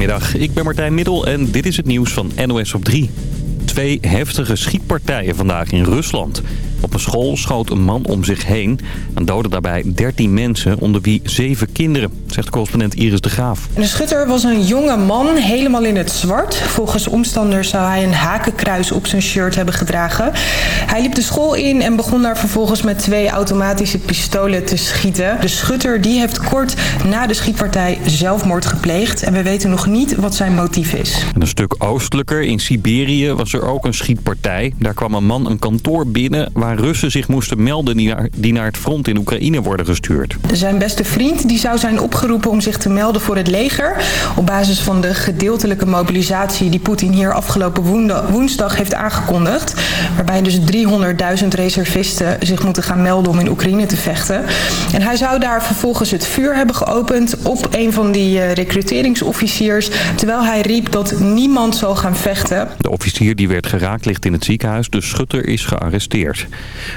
Goedemiddag, ik ben Martijn Middel en dit is het nieuws van NOS op 3. Twee heftige schietpartijen vandaag in Rusland. Op een school schoot een man om zich heen en doodde daarbij 13 mensen, onder wie 7 kinderen, zegt correspondent Iris de Graaf. De schutter was een jonge man, helemaal in het zwart. Volgens omstanders zou hij een hakenkruis op zijn shirt hebben gedragen. Hij liep de school in en begon daar vervolgens met twee automatische pistolen te schieten. De schutter die heeft kort na de schietpartij zelfmoord gepleegd en we weten nog niet wat zijn motief is. een stuk oostelijker, in Siberië, was er ook een schietpartij. Daar kwam een man een kantoor binnen waar Russen zich moesten melden die naar, die naar het front in Oekraïne worden gestuurd. Zijn beste vriend die zou zijn opgeroepen om zich te melden voor het leger. Op basis van de gedeeltelijke mobilisatie die Poetin hier afgelopen woensdag heeft aangekondigd. Waarbij dus 300.000 reservisten zich moeten gaan melden om in Oekraïne te vechten. En hij zou daar vervolgens het vuur hebben geopend op een van die uh, recruteringsofficiers. Terwijl hij riep dat niemand zal gaan vechten. De officier die werd geraakt ligt in het ziekenhuis. De schutter is gearresteerd.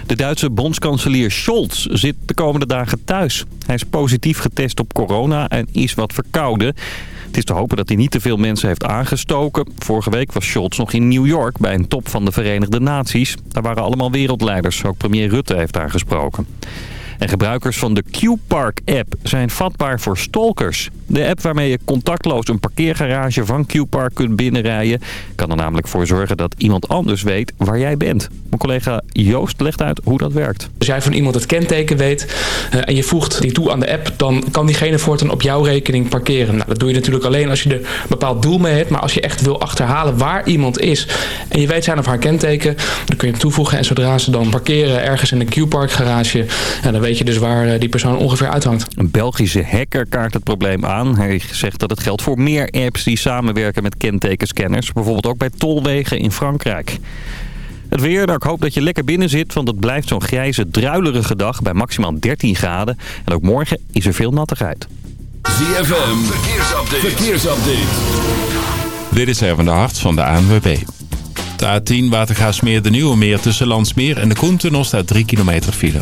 De Duitse bondskanselier Scholz zit de komende dagen thuis. Hij is positief getest op corona en is wat verkouden. Het is te hopen dat hij niet te veel mensen heeft aangestoken. Vorige week was Scholz nog in New York bij een top van de Verenigde Naties. Daar waren allemaal wereldleiders. Ook premier Rutte heeft daar gesproken. En gebruikers van de Q-Park-app zijn vatbaar voor stalkers. De app waarmee je contactloos een parkeergarage van Q-Park kunt binnenrijden... kan er namelijk voor zorgen dat iemand anders weet waar jij bent. Mijn collega Joost legt uit hoe dat werkt. Als jij van iemand het kenteken weet uh, en je voegt die toe aan de app... dan kan diegene voortaan op jouw rekening parkeren. Nou, dat doe je natuurlijk alleen als je er een bepaald doel mee hebt. Maar als je echt wil achterhalen waar iemand is... en je weet zijn of haar kenteken, dan kun je hem toevoegen. En zodra ze dan parkeren ergens in een Q-Park garage... Dan weet je dus waar die persoon ongeveer uithangt. Een Belgische hacker kaart het probleem aan. Hij zegt dat het geldt voor meer apps die samenwerken met kentekenscanners. Bijvoorbeeld ook bij tolwegen in Frankrijk. Het weer, nou, ik hoop dat je lekker binnen zit, want het blijft zo'n grijze, druilerige dag bij maximaal 13 graden. En ook morgen is er veel nattigheid. ZFM, verkeersupdate. verkeersupdate. Dit is even de hart van de ANWB. De A10 Watergaasmeer de Nieuwe Meer tussen Landsmeer en de Koentunnel staat 3 kilometer file.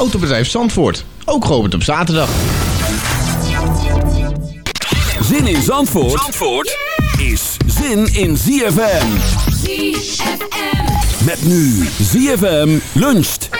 Autobedrijf Zandvoort, ook geopend op zaterdag. Zin in Zandvoort, Zandvoort is zin in ZFM. ZFM. Met nu ZFM luncht.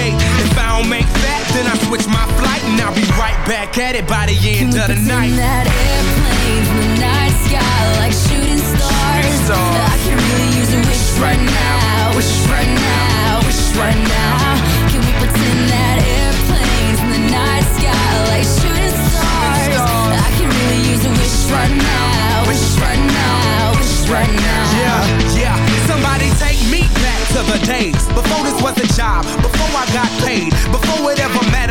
Gate. If I don't make that, then I switch my flight and I'll be right back at it by the end of the night. that airplane from the night sky like shooting stars. I can really use a wish right now, wish right now, wish right now. Can we pretend that airplane from the night sky like shooting stars? I can really use a wish right now, wish right now, wish right now. Yeah, the days. Before this was a job, before I got paid, before it ever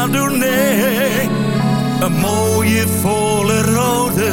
Of chardonnay. Een mooie volle rode,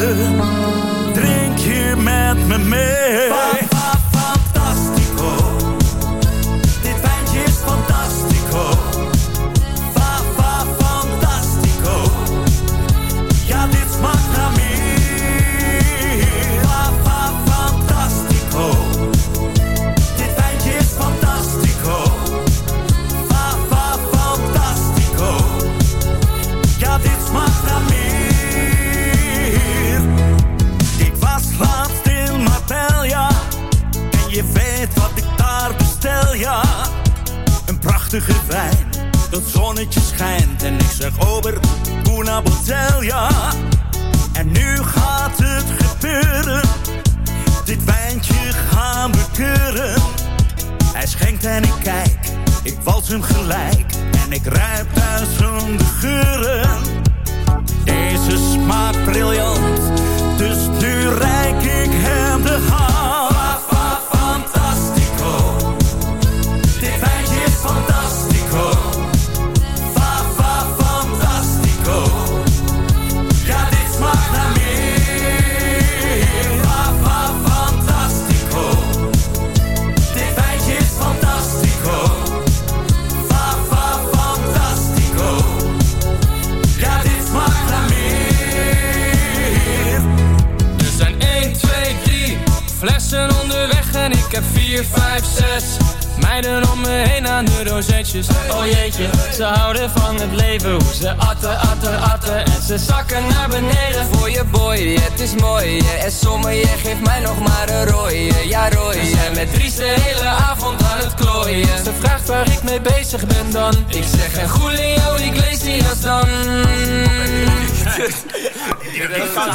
Voor je boy, het is mooi, en sommige geeft mij nog maar een rooie, ja rooie. We zijn met Dries de hele avond aan het klooien. Ze vraagt waar ik mee bezig ben dan, ik zeg en Julio Iglesias dan.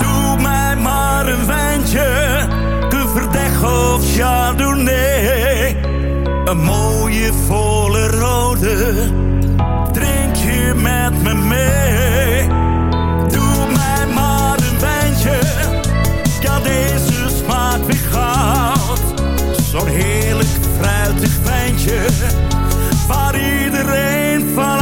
Doe mij maar een wijntje, de verdeg of chardonnay. Een mooie volle rode, drink je met me mee. Zo'n heerlijk fruitig wijntje, waar iedereen van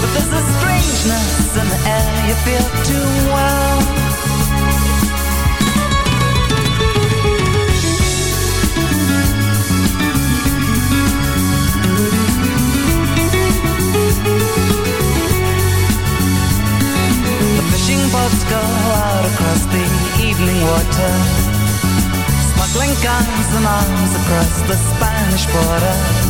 But there's a strangeness in the air You feel too well. The fishing boats go out across the evening water Smuggling guns and arms across the Spanish border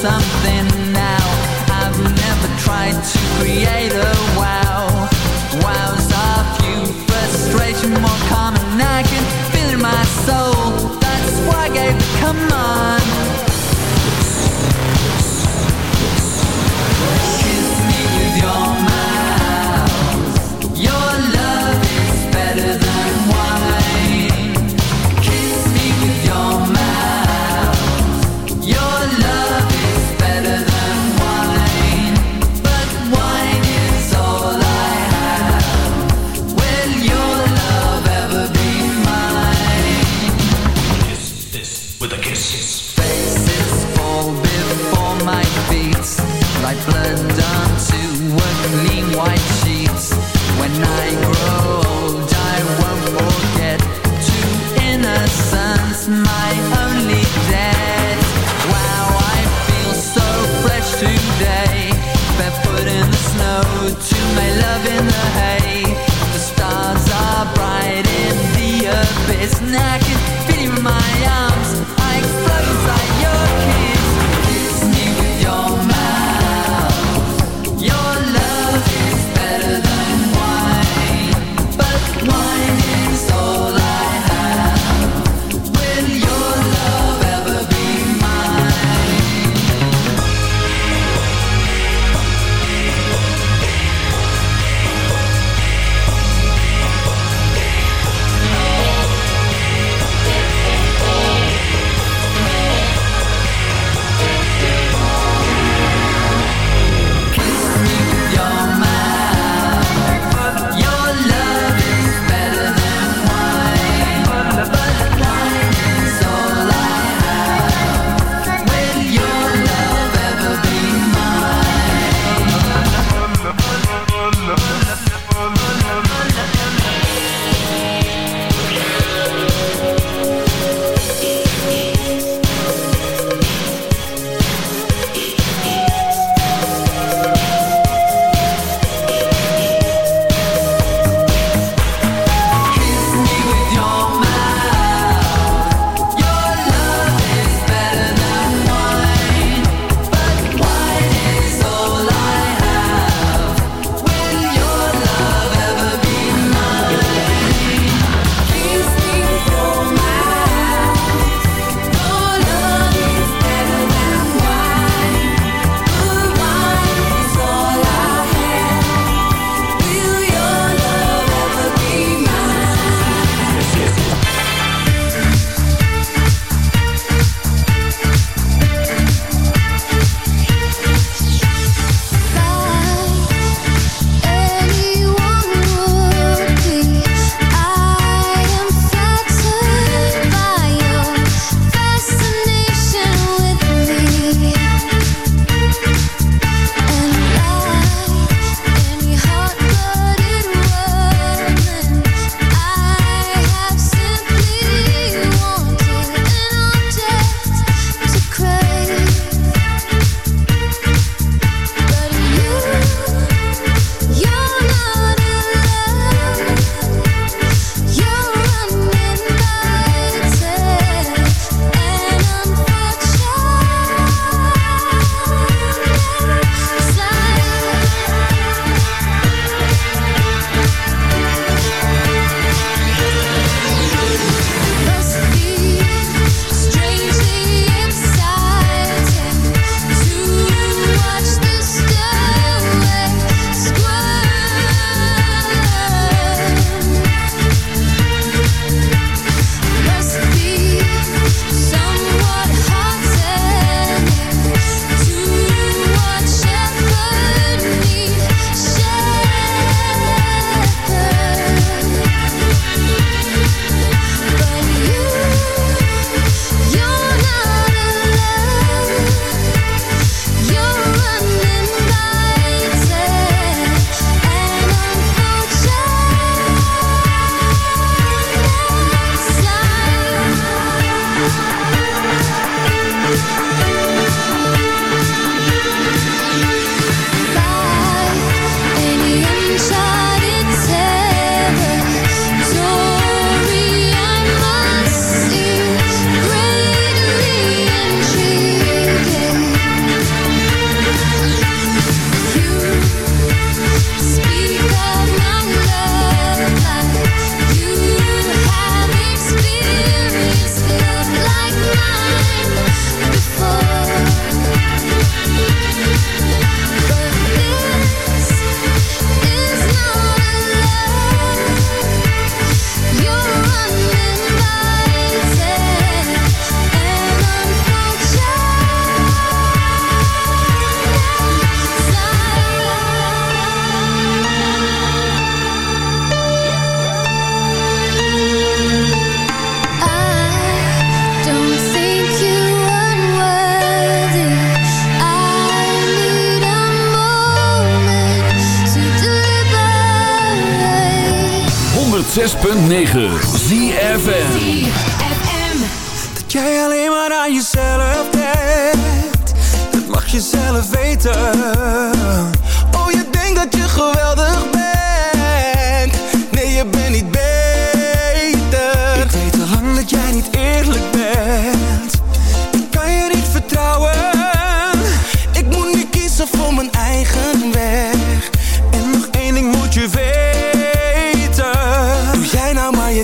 somehow ZFM. Dat jij alleen maar aan jezelf denkt Dat mag je zelf weten. Oh, je denkt dat je geweldig bent. Nee, je bent niet beter. Ik weet al lang dat jij niet eerlijk bent